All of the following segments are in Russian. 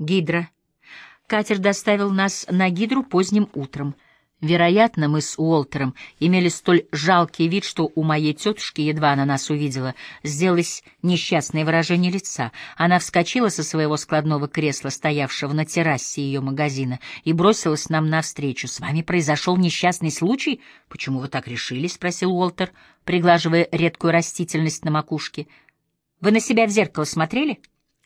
Гидра. Катер доставил нас на Гидру поздним утром. Вероятно, мы с Уолтером имели столь жалкий вид, что у моей тетушки, едва она нас увидела, сделалось несчастное выражение лица. Она вскочила со своего складного кресла, стоявшего на террасе ее магазина, и бросилась нам навстречу. «С вами произошел несчастный случай? Почему вы так решили?» — спросил Уолтер, приглаживая редкую растительность на макушке. «Вы на себя в зеркало смотрели?»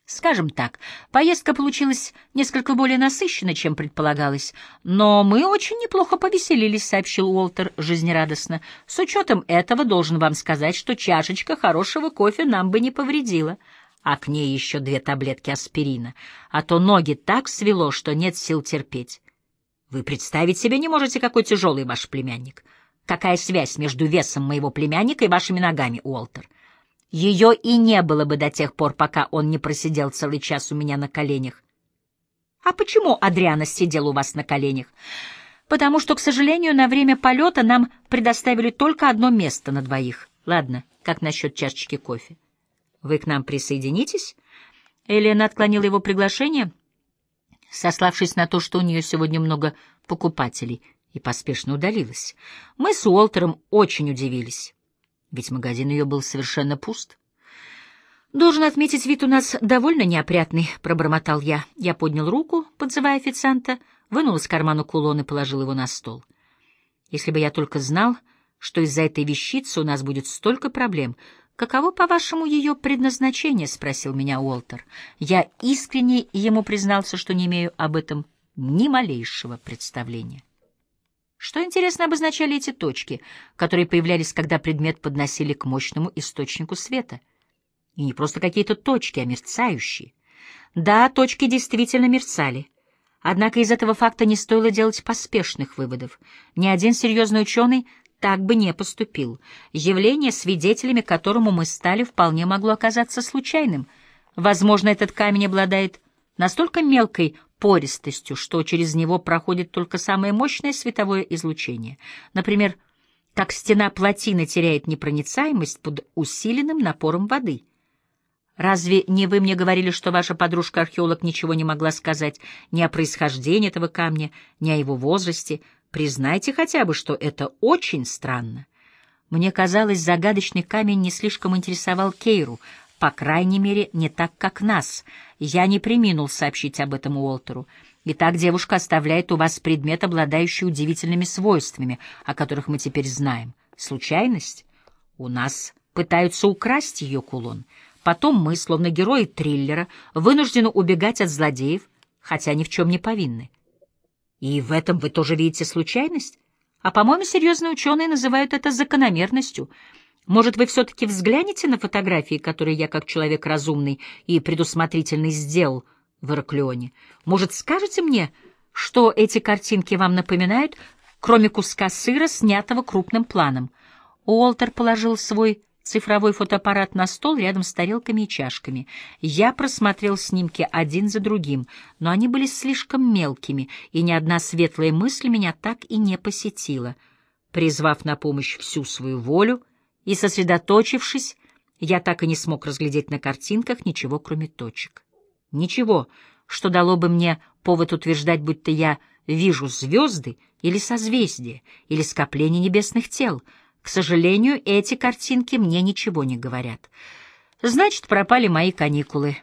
Скажем так, поездка получилась несколько более насыщенной, чем предполагалось, но мы очень неплохо повеселились, сообщил Уолтер жизнерадостно. С учетом этого должен вам сказать, что чашечка хорошего кофе нам бы не повредила, а к ней еще две таблетки аспирина, а то ноги так свело, что нет сил терпеть. Вы представить себе не можете, какой тяжелый ваш племянник. Какая связь между весом моего племянника и вашими ногами, Уолтер? Ее и не было бы до тех пор, пока он не просидел целый час у меня на коленях. А почему Адриана сидел у вас на коленях? Потому что, к сожалению, на время полета нам предоставили только одно место на двоих. Ладно, как насчет чашечки кофе? Вы к нам присоединитесь? Элена отклонила его приглашение, сославшись на то, что у нее сегодня много покупателей, и поспешно удалилась. Мы с Уолтером очень удивились ведь магазин ее был совершенно пуст. «Должен отметить, вид у нас довольно неопрятный», — пробормотал я. Я поднял руку, подзывая официанта, вынул из кармана кулон и положил его на стол. «Если бы я только знал, что из-за этой вещицы у нас будет столько проблем, каково, по-вашему, ее предназначение?» — спросил меня Уолтер. Я искренне ему признался, что не имею об этом ни малейшего представления. Что, интересно, обозначали эти точки, которые появлялись, когда предмет подносили к мощному источнику света? И не просто какие-то точки, а мерцающие. Да, точки действительно мерцали. Однако из этого факта не стоило делать поспешных выводов. Ни один серьезный ученый так бы не поступил. Явление, свидетелями которому мы стали, вполне могло оказаться случайным. Возможно, этот камень обладает настолько мелкой пористостью, что через него проходит только самое мощное световое излучение. Например, как стена плотины теряет непроницаемость под усиленным напором воды. Разве не вы мне говорили, что ваша подружка-археолог ничего не могла сказать ни о происхождении этого камня, ни о его возрасте? Признайте хотя бы, что это очень странно. Мне казалось, загадочный камень не слишком интересовал Кейру, по крайней мере, не так, как нас. Я не приминул сообщить об этом Уолтеру. Итак, девушка оставляет у вас предмет, обладающий удивительными свойствами, о которых мы теперь знаем. Случайность? У нас пытаются украсть ее кулон. Потом мы, словно герои триллера, вынуждены убегать от злодеев, хотя ни в чем не повинны. И в этом вы тоже видите случайность? А, по-моему, серьезные ученые называют это закономерностью — может, вы все-таки взглянете на фотографии, которые я, как человек разумный и предусмотрительный, сделал в Ираклионе? Может, скажете мне, что эти картинки вам напоминают, кроме куска сыра, снятого крупным планом? Уолтер положил свой цифровой фотоаппарат на стол рядом с тарелками и чашками. Я просмотрел снимки один за другим, но они были слишком мелкими, и ни одна светлая мысль меня так и не посетила. Призвав на помощь всю свою волю, и, сосредоточившись, я так и не смог разглядеть на картинках ничего, кроме точек. Ничего, что дало бы мне повод утверждать, будто я вижу звезды или созвездия, или скопление небесных тел. К сожалению, эти картинки мне ничего не говорят. Значит, пропали мои каникулы.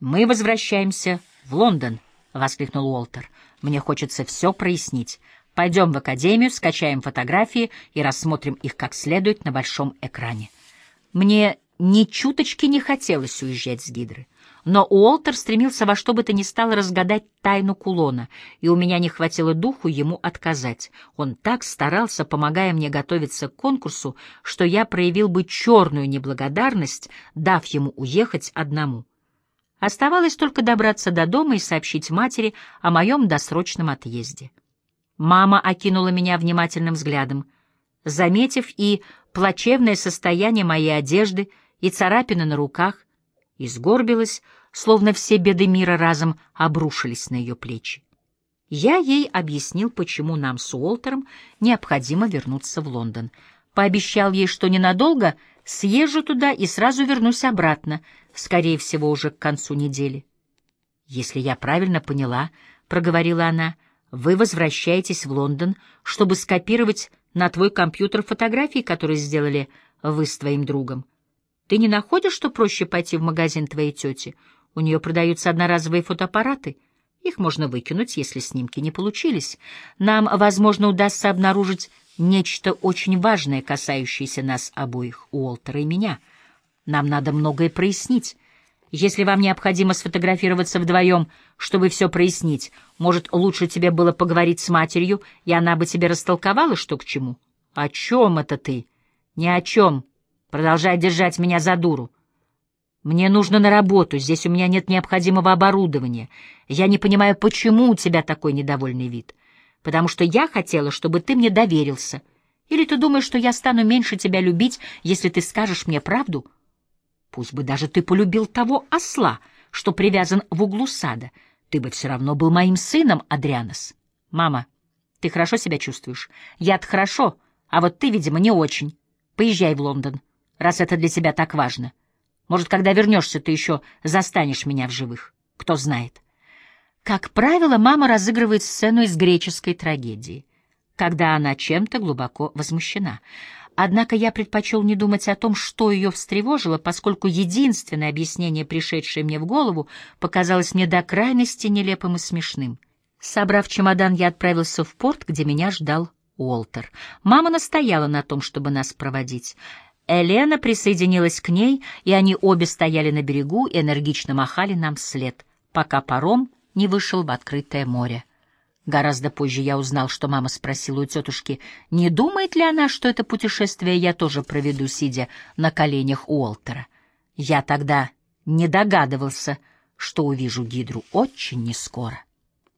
Мы возвращаемся в Лондон, — воскликнул Уолтер. Мне хочется все прояснить. Пойдем в академию, скачаем фотографии и рассмотрим их как следует на большом экране. Мне ни чуточки не хотелось уезжать с Гидры. Но Уолтер стремился во что бы то ни стало разгадать тайну кулона, и у меня не хватило духу ему отказать. Он так старался, помогая мне готовиться к конкурсу, что я проявил бы черную неблагодарность, дав ему уехать одному. Оставалось только добраться до дома и сообщить матери о моем досрочном отъезде. Мама окинула меня внимательным взглядом. Заметив и плачевное состояние моей одежды, и царапины на руках, и сгорбилась, словно все беды мира разом обрушились на ее плечи. Я ей объяснил, почему нам с Уолтером необходимо вернуться в Лондон. Пообещал ей, что ненадолго съезжу туда и сразу вернусь обратно, скорее всего, уже к концу недели. «Если я правильно поняла», — проговорила она, — «вы возвращаетесь в Лондон, чтобы скопировать на твой компьютер фотографии, которые сделали вы с твоим другом. Ты не находишь, что проще пойти в магазин твоей тети? У нее продаются одноразовые фотоаппараты. Их можно выкинуть, если снимки не получились. Нам, возможно, удастся обнаружить нечто очень важное, касающееся нас обоих, Уолтера и меня. Нам надо многое прояснить. Если вам необходимо сфотографироваться вдвоем, чтобы все прояснить, может, лучше тебе было поговорить с матерью, и она бы тебе растолковала, что к чему? О чем это ты? Ни о чем. Продолжай держать меня за дуру. Мне нужно на работу, здесь у меня нет необходимого оборудования. Я не понимаю, почему у тебя такой недовольный вид. Потому что я хотела, чтобы ты мне доверился. Или ты думаешь, что я стану меньше тебя любить, если ты скажешь мне правду? Пусть бы даже ты полюбил того осла, что привязан в углу сада. Ты бы все равно был моим сыном, Адрианос. Мама, ты хорошо себя чувствуешь? Я-то хорошо, а вот ты, видимо, не очень. Поезжай в Лондон, раз это для тебя так важно. Может, когда вернешься, ты еще застанешь меня в живых. Кто знает. Как правило, мама разыгрывает сцену из греческой трагедии, когда она чем-то глубоко возмущена. Однако я предпочел не думать о том, что ее встревожило, поскольку единственное объяснение, пришедшее мне в голову, показалось мне до крайности нелепым и смешным. Собрав чемодан, я отправился в порт, где меня ждал Уолтер. Мама настояла на том, чтобы нас проводить. Елена присоединилась к ней, и они обе стояли на берегу и энергично махали нам вслед, пока паром не вышел в открытое море. Гораздо позже я узнал, что мама спросила у тетушки, не думает ли она, что это путешествие я тоже проведу, сидя на коленях Уолтера. Я тогда не догадывался, что увижу Гидру очень нескоро.